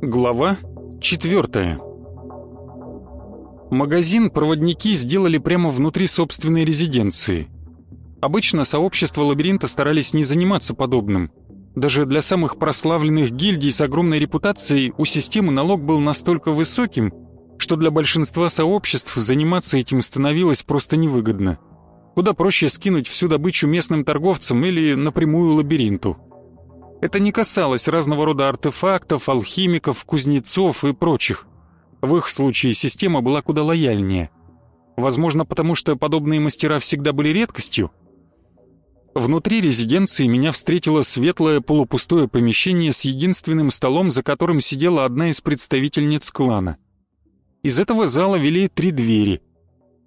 Глава четвертая. Магазин проводники сделали прямо внутри собственной резиденции. Обычно сообщества лабиринта старались не заниматься подобным. Даже для самых прославленных гильдий с огромной репутацией у системы налог был настолько высоким, что для большинства сообществ заниматься этим становилось просто невыгодно. Куда проще скинуть всю добычу местным торговцам или напрямую лабиринту. Это не касалось разного рода артефактов, алхимиков, кузнецов и прочих. В их случае система была куда лояльнее. Возможно, потому что подобные мастера всегда были редкостью. Внутри резиденции меня встретило светлое полупустое помещение с единственным столом, за которым сидела одна из представительниц клана. Из этого зала вели три двери.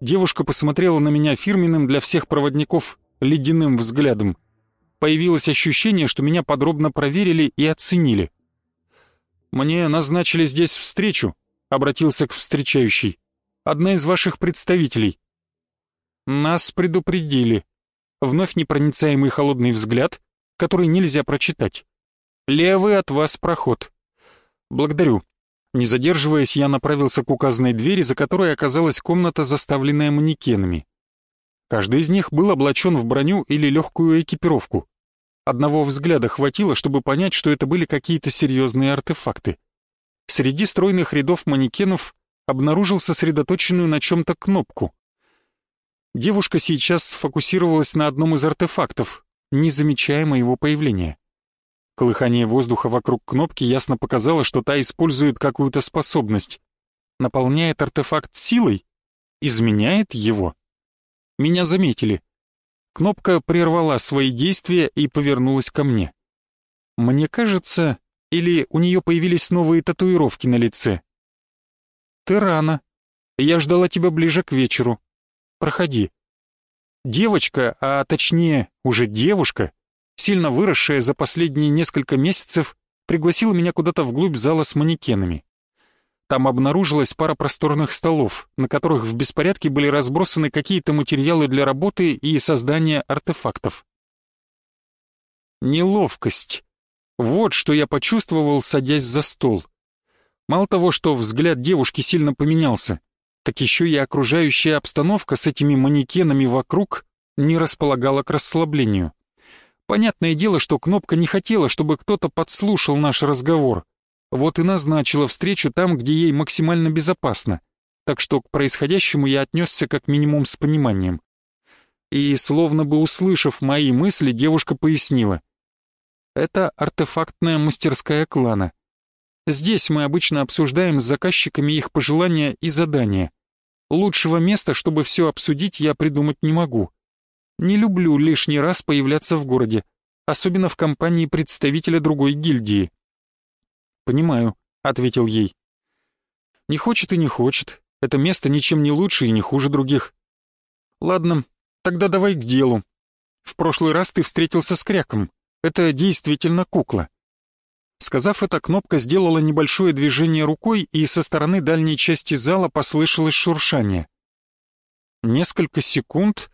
Девушка посмотрела на меня фирменным для всех проводников ледяным взглядом. Появилось ощущение, что меня подробно проверили и оценили. «Мне назначили здесь встречу», — обратился к встречающей. «Одна из ваших представителей». «Нас предупредили». Вновь непроницаемый холодный взгляд, который нельзя прочитать. «Левый от вас проход». «Благодарю», не задерживаясь, я направился к указанной двери, за которой оказалась комната, заставленная манекенами. Каждый из них был облачен в броню или легкую экипировку. Одного взгляда хватило, чтобы понять, что это были какие-то серьезные артефакты. Среди стройных рядов манекенов обнаружил сосредоточенную на чем-то кнопку. Девушка сейчас сфокусировалась на одном из артефактов, не замечая моего появления. Колыхание воздуха вокруг кнопки ясно показало, что та использует какую-то способность. Наполняет артефакт силой? Изменяет его? Меня заметили. Кнопка прервала свои действия и повернулась ко мне. Мне кажется, или у нее появились новые татуировки на лице. «Ты рано. Я ждала тебя ближе к вечеру. Проходи». Девочка, а точнее уже девушка, сильно выросшая за последние несколько месяцев, пригласила меня куда-то вглубь зала с манекенами. Там обнаружилась пара просторных столов, на которых в беспорядке были разбросаны какие-то материалы для работы и создания артефактов. Неловкость. Вот что я почувствовал, садясь за стол. Мало того, что взгляд девушки сильно поменялся, так еще и окружающая обстановка с этими манекенами вокруг не располагала к расслаблению. Понятное дело, что Кнопка не хотела, чтобы кто-то подслушал наш разговор. Вот и назначила встречу там, где ей максимально безопасно. Так что к происходящему я отнесся как минимум с пониманием. И, словно бы услышав мои мысли, девушка пояснила. Это артефактная мастерская клана. Здесь мы обычно обсуждаем с заказчиками их пожелания и задания. Лучшего места, чтобы все обсудить, я придумать не могу. Не люблю лишний раз появляться в городе, особенно в компании представителя другой гильдии. «Понимаю», — ответил ей. «Не хочет и не хочет. Это место ничем не лучше и не хуже других. Ладно, тогда давай к делу. В прошлый раз ты встретился с Кряком. Это действительно кукла». Сказав это, кнопка сделала небольшое движение рукой, и со стороны дальней части зала послышалось шуршание. Несколько секунд,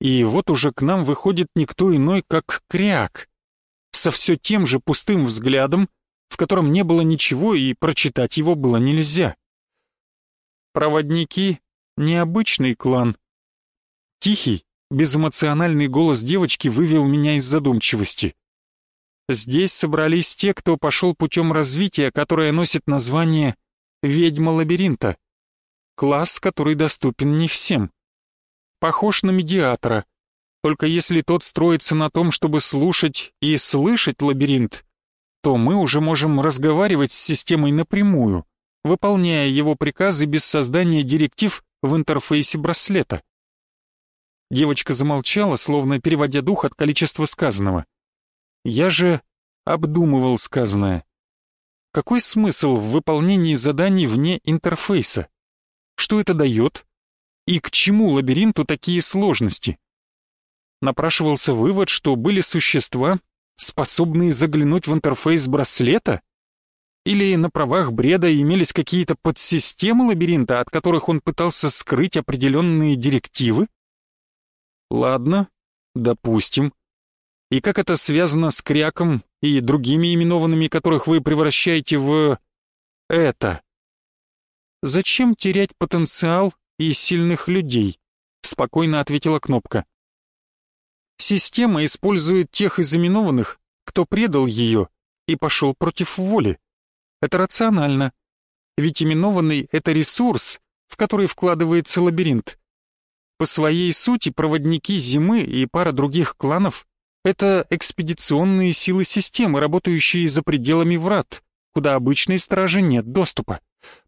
и вот уже к нам выходит никто иной, как Кряк, со все тем же пустым взглядом, в котором не было ничего и прочитать его было нельзя. Проводники — необычный клан. Тихий, безэмоциональный голос девочки вывел меня из задумчивости. Здесь собрались те, кто пошел путем развития, которое носит название «Ведьма лабиринта», класс, который доступен не всем похож на медиатора, только если тот строится на том, чтобы слушать и слышать лабиринт, то мы уже можем разговаривать с системой напрямую, выполняя его приказы без создания директив в интерфейсе браслета. Девочка замолчала, словно переводя дух от количества сказанного. Я же обдумывал сказанное. Какой смысл в выполнении заданий вне интерфейса? Что это дает? И к чему лабиринту такие сложности? Напрашивался вывод, что были существа, способные заглянуть в интерфейс браслета? Или на правах бреда имелись какие-то подсистемы лабиринта, от которых он пытался скрыть определенные директивы? Ладно, допустим. И как это связано с кряком и другими именованными, которых вы превращаете в... это? Зачем терять потенциал и сильных людей? Спокойно ответила Кнопка. Система использует тех изаменованных, кто предал ее и пошел против воли. Это рационально. Ведь именованный — это ресурс, в который вкладывается лабиринт. По своей сути проводники Зимы и пара других кланов — это экспедиционные силы системы, работающие за пределами врат, куда обычной стражи нет доступа.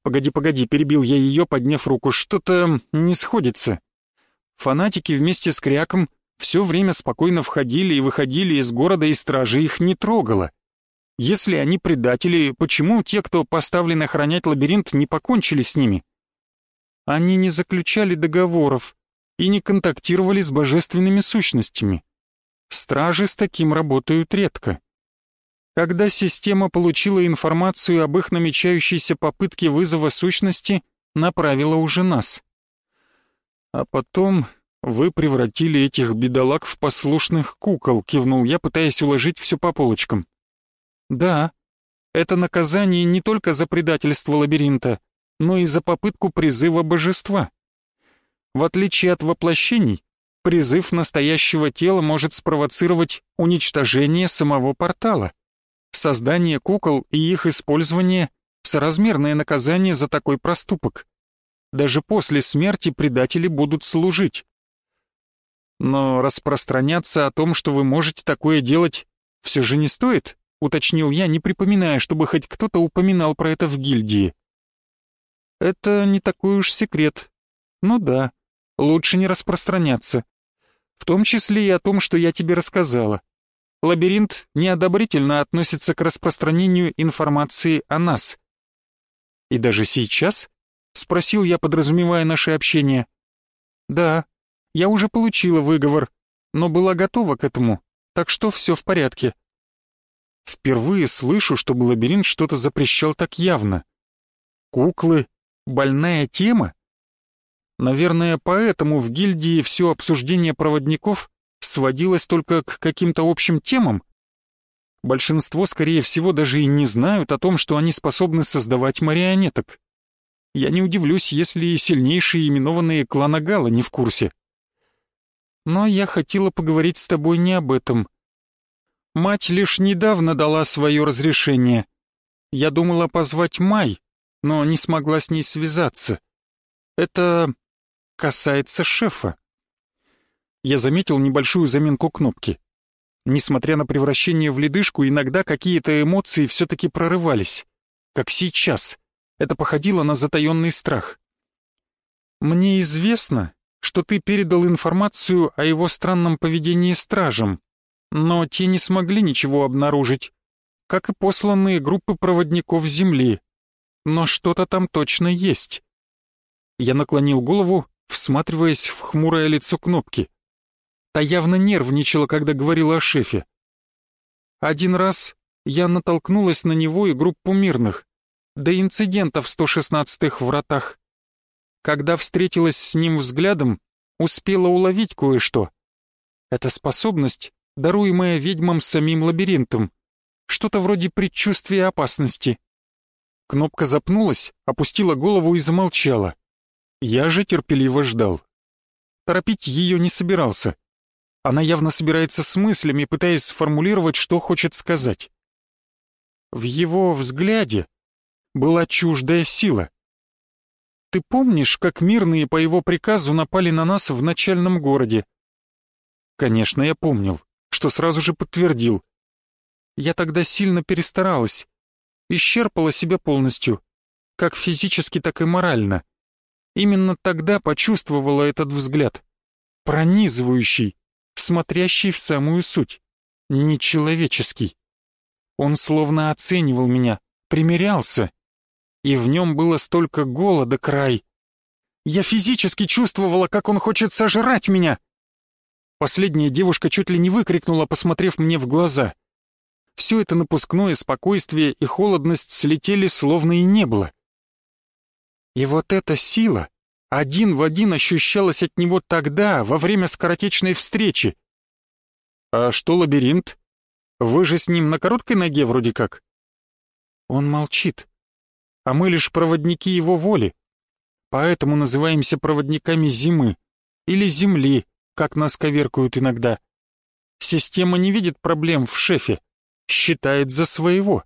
Погоди, погоди, перебил я ее, подняв руку, что-то не сходится. Фанатики вместе с Кряком все время спокойно входили и выходили из города, и стражи их не трогала. Если они предатели, почему те, кто поставлен охранять лабиринт, не покончили с ними? Они не заключали договоров и не контактировали с божественными сущностями. Стражи с таким работают редко. Когда система получила информацию об их намечающейся попытке вызова сущности, направила уже нас. А потом вы превратили этих бедолаг в послушных кукол, кивнул я, пытаясь уложить все по полочкам. Да, это наказание не только за предательство лабиринта, но и за попытку призыва божества. В отличие от воплощений, призыв настоящего тела может спровоцировать уничтожение самого портала. Создание кукол и их использование — соразмерное наказание за такой проступок. Даже после смерти предатели будут служить. Но распространяться о том, что вы можете такое делать, все же не стоит уточнил я, не припоминая, чтобы хоть кто-то упоминал про это в гильдии. Это не такой уж секрет. Ну да, лучше не распространяться. В том числе и о том, что я тебе рассказала. Лабиринт неодобрительно относится к распространению информации о нас. И даже сейчас? Спросил я, подразумевая наше общение. Да, я уже получила выговор, но была готова к этому, так что все в порядке. Впервые слышу, чтобы лабиринт что-то запрещал так явно. Куклы? Больная тема? Наверное, поэтому в гильдии все обсуждение проводников сводилось только к каким-то общим темам. Большинство, скорее всего, даже и не знают о том, что они способны создавать марионеток. Я не удивлюсь, если и сильнейшие именованные клана Гала не в курсе. Но я хотела поговорить с тобой не об этом — Мать лишь недавно дала свое разрешение. Я думала позвать Май, но не смогла с ней связаться. Это касается шефа. Я заметил небольшую заминку кнопки. Несмотря на превращение в ледышку, иногда какие-то эмоции все-таки прорывались. Как сейчас. Это походило на затаенный страх. «Мне известно, что ты передал информацию о его странном поведении стражам но те не смогли ничего обнаружить, как и посланные группы проводников Земли. Но что-то там точно есть. Я наклонил голову, всматриваясь в хмурое лицо кнопки. Та явно нервничала, когда говорила о шефе. Один раз я натолкнулась на него и группу мирных, до инцидента в 116-х вратах. Когда встретилась с ним взглядом, успела уловить кое-что. Эта способность даруемое ведьмам самим лабиринтом. Что-то вроде предчувствия опасности. Кнопка запнулась, опустила голову и замолчала. Я же терпеливо ждал. Торопить ее не собирался. Она явно собирается с мыслями, пытаясь сформулировать, что хочет сказать. В его взгляде была чуждая сила. Ты помнишь, как мирные по его приказу напали на нас в начальном городе? Конечно, я помнил что сразу же подтвердил. Я тогда сильно перестаралась, исчерпала себя полностью, как физически, так и морально. Именно тогда почувствовала этот взгляд, пронизывающий, смотрящий в самую суть, нечеловеческий. Он словно оценивал меня, примирялся, и в нем было столько голода край. Я физически чувствовала, как он хочет сожрать меня. Последняя девушка чуть ли не выкрикнула, посмотрев мне в глаза. Все это напускное спокойствие и холодность слетели, словно и не было. И вот эта сила один в один ощущалась от него тогда, во время скоротечной встречи. «А что лабиринт? Вы же с ним на короткой ноге вроде как?» Он молчит, а мы лишь проводники его воли. Поэтому называемся проводниками зимы или земли, как нас коверкуют иногда. Система не видит проблем в шефе, считает за своего.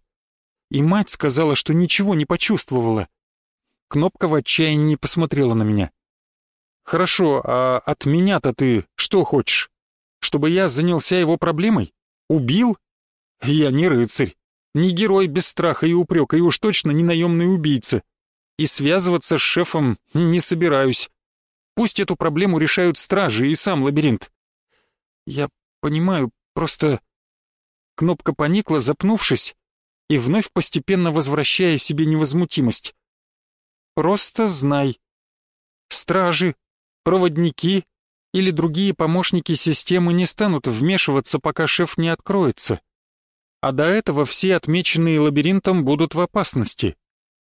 И мать сказала, что ничего не почувствовала. Кнопка в отчаянии посмотрела на меня. «Хорошо, а от меня-то ты что хочешь? Чтобы я занялся его проблемой? Убил? Я не рыцарь, не герой без страха и упрека, и уж точно не наемный убийца. И связываться с шефом не собираюсь. Пусть эту проблему решают стражи и сам лабиринт. Я понимаю, просто... Кнопка поникла, запнувшись, и вновь постепенно возвращая себе невозмутимость. Просто знай. Стражи, проводники или другие помощники системы не станут вмешиваться, пока шеф не откроется. А до этого все отмеченные лабиринтом будут в опасности.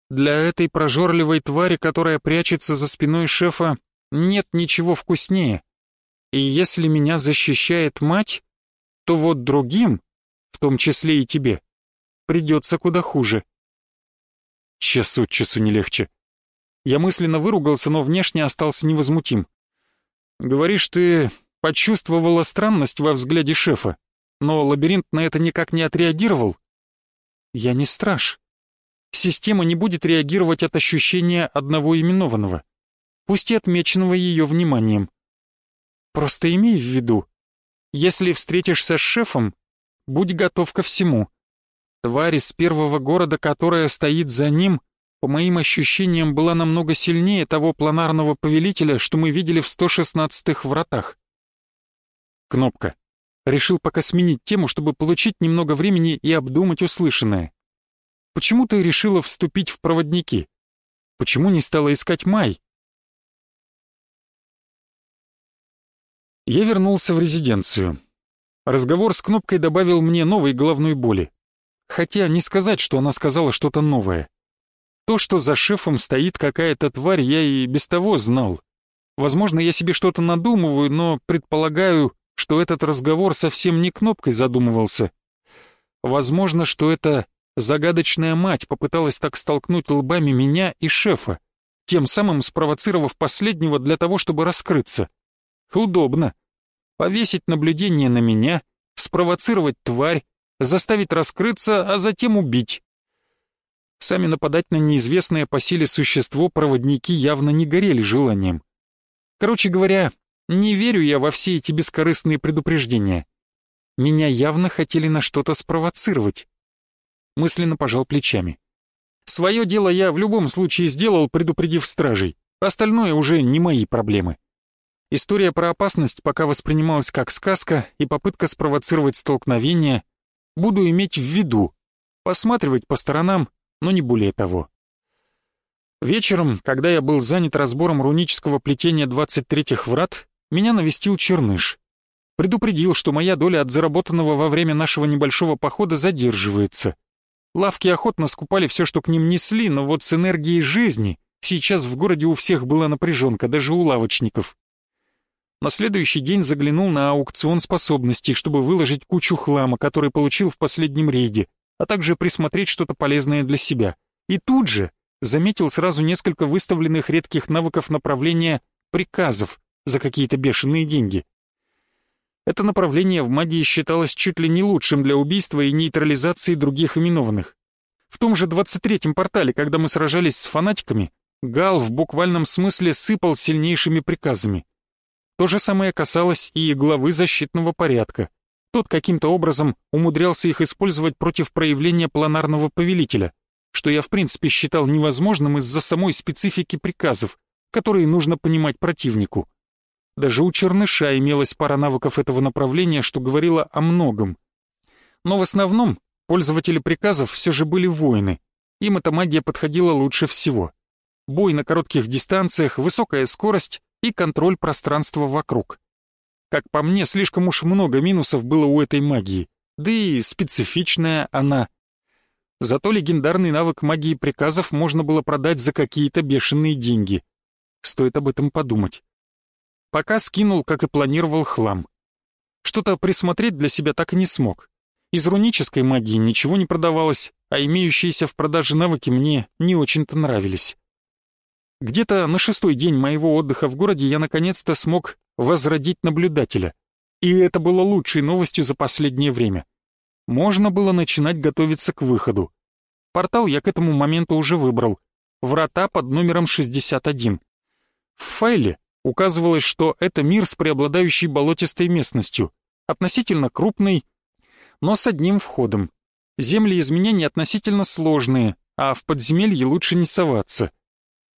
Для этой прожорливой твари, которая прячется за спиной шефа, нет ничего вкуснее. И если меня защищает мать, то вот другим, в том числе и тебе, придется куда хуже. Час от часу не легче. Я мысленно выругался, но внешне остался невозмутим. Говоришь, ты почувствовала странность во взгляде шефа, но лабиринт на это никак не отреагировал? Я не страж. Система не будет реагировать от ощущения одного именованного пусть и отмеченного ее вниманием. Просто имей в виду, если встретишься с шефом, будь готов ко всему. Тварь из первого города, которая стоит за ним, по моим ощущениям, была намного сильнее того планарного повелителя, что мы видели в 116-х вратах. Кнопка. Решил пока сменить тему, чтобы получить немного времени и обдумать услышанное. Почему ты решила вступить в проводники? Почему не стала искать Май? Я вернулся в резиденцию. Разговор с Кнопкой добавил мне новой головной боли. Хотя не сказать, что она сказала что-то новое. То, что за шефом стоит какая-то тварь, я и без того знал. Возможно, я себе что-то надумываю, но предполагаю, что этот разговор совсем не Кнопкой задумывался. Возможно, что эта загадочная мать попыталась так столкнуть лбами меня и шефа, тем самым спровоцировав последнего для того, чтобы раскрыться. Удобно. Повесить наблюдение на меня, спровоцировать тварь, заставить раскрыться, а затем убить. Сами нападать на неизвестное по силе существо проводники явно не горели желанием. Короче говоря, не верю я во все эти бескорыстные предупреждения. Меня явно хотели на что-то спровоцировать. Мысленно пожал плечами. Свое дело я в любом случае сделал, предупредив стражей. Остальное уже не мои проблемы. История про опасность пока воспринималась как сказка и попытка спровоцировать столкновение. Буду иметь в виду, посматривать по сторонам, но не более того. Вечером, когда я был занят разбором рунического плетения 23-х врат, меня навестил Черныш. Предупредил, что моя доля от заработанного во время нашего небольшого похода задерживается. Лавки охотно скупали все, что к ним несли, но вот с энергией жизни сейчас в городе у всех была напряженка, даже у лавочников. На следующий день заглянул на аукцион способностей, чтобы выложить кучу хлама, который получил в последнем рейде, а также присмотреть что-то полезное для себя. И тут же заметил сразу несколько выставленных редких навыков направления приказов за какие-то бешеные деньги. Это направление в магии считалось чуть ли не лучшим для убийства и нейтрализации других именованных. В том же 23-м портале, когда мы сражались с фанатиками, Гал в буквальном смысле сыпал сильнейшими приказами. То же самое касалось и главы защитного порядка. Тот каким-то образом умудрялся их использовать против проявления планарного повелителя, что я в принципе считал невозможным из-за самой специфики приказов, которые нужно понимать противнику. Даже у Черныша имелась пара навыков этого направления, что говорило о многом. Но в основном пользователи приказов все же были воины. Им эта магия подходила лучше всего. бой на коротких дистанциях, высокая скорость и контроль пространства вокруг. Как по мне, слишком уж много минусов было у этой магии, да и специфичная она. Зато легендарный навык магии приказов можно было продать за какие-то бешеные деньги. Стоит об этом подумать. Пока скинул, как и планировал, хлам. Что-то присмотреть для себя так и не смог. Из рунической магии ничего не продавалось, а имеющиеся в продаже навыки мне не очень-то нравились. Где-то на шестой день моего отдыха в городе я наконец-то смог возродить наблюдателя. И это было лучшей новостью за последнее время. Можно было начинать готовиться к выходу. Портал я к этому моменту уже выбрал. Врата под номером 61. В файле указывалось, что это мир с преобладающей болотистой местностью, относительно крупный, но с одним входом. Земли изменений относительно сложные, а в подземелье лучше не соваться.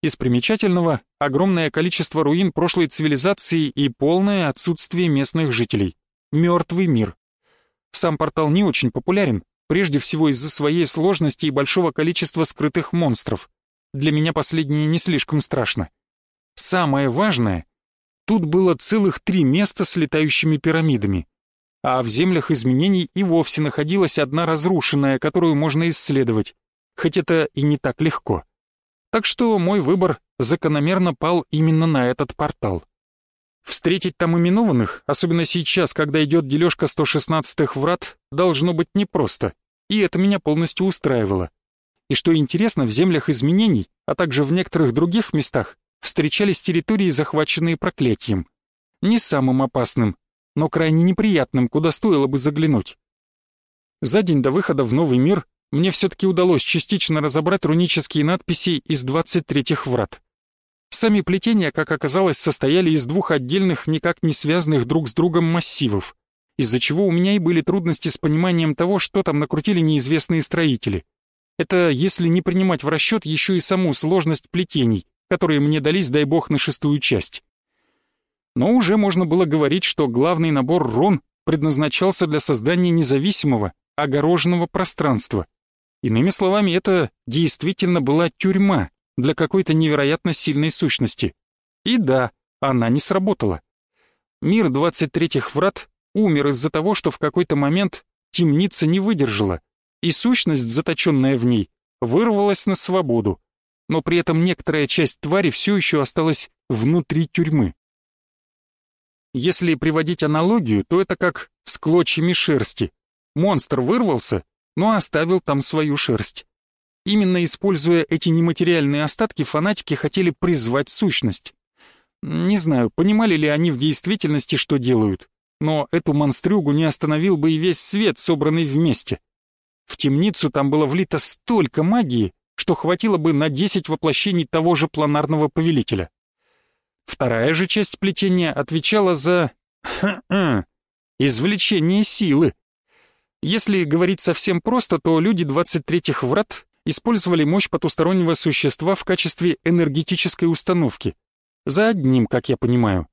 Из примечательного — огромное количество руин прошлой цивилизации и полное отсутствие местных жителей. Мертвый мир. Сам портал не очень популярен, прежде всего из-за своей сложности и большого количества скрытых монстров. Для меня последнее не слишком страшно. Самое важное — тут было целых три места с летающими пирамидами, а в землях изменений и вовсе находилась одна разрушенная, которую можно исследовать, хоть это и не так легко. Так что мой выбор закономерно пал именно на этот портал. Встретить там именованных, особенно сейчас, когда идет дележка 116-х врат, должно быть непросто, и это меня полностью устраивало. И что интересно, в землях изменений, а также в некоторых других местах, встречались территории, захваченные проклятием. Не самым опасным, но крайне неприятным, куда стоило бы заглянуть. За день до выхода в новый мир мне все-таки удалось частично разобрать рунические надписи из 23-х врат. Сами плетения, как оказалось, состояли из двух отдельных, никак не связанных друг с другом массивов, из-за чего у меня и были трудности с пониманием того, что там накрутили неизвестные строители. Это если не принимать в расчет еще и саму сложность плетений, которые мне дались, дай бог, на шестую часть. Но уже можно было говорить, что главный набор рун предназначался для создания независимого, огороженного пространства. Иными словами, это действительно была тюрьма для какой-то невероятно сильной сущности. И да, она не сработала. Мир 23-х врат умер из-за того, что в какой-то момент темница не выдержала, и сущность, заточенная в ней, вырвалась на свободу, но при этом некоторая часть твари все еще осталась внутри тюрьмы. Если приводить аналогию, то это как с клочьями шерсти. Монстр вырвался, но оставил там свою шерсть. Именно используя эти нематериальные остатки, фанатики хотели призвать сущность. Не знаю, понимали ли они в действительности, что делают, но эту монстрюгу не остановил бы и весь свет, собранный вместе. В темницу там было влито столько магии, что хватило бы на 10 воплощений того же планарного повелителя. Вторая же часть плетения отвечала за... извлечение силы. Если говорить совсем просто, то люди 23-х врат использовали мощь потустороннего существа в качестве энергетической установки. За одним, как я понимаю.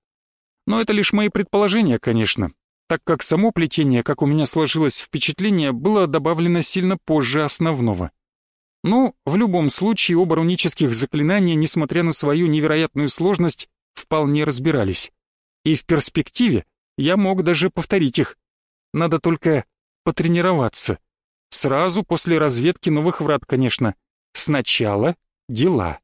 Но это лишь мои предположения, конечно, так как само плетение, как у меня сложилось впечатление, было добавлено сильно позже основного. Ну, в любом случае, оба рунических заклинания, несмотря на свою невероятную сложность, вполне разбирались. И в перспективе я мог даже повторить их. Надо только потренироваться. Сразу после разведки новых врат, конечно. Сначала дела.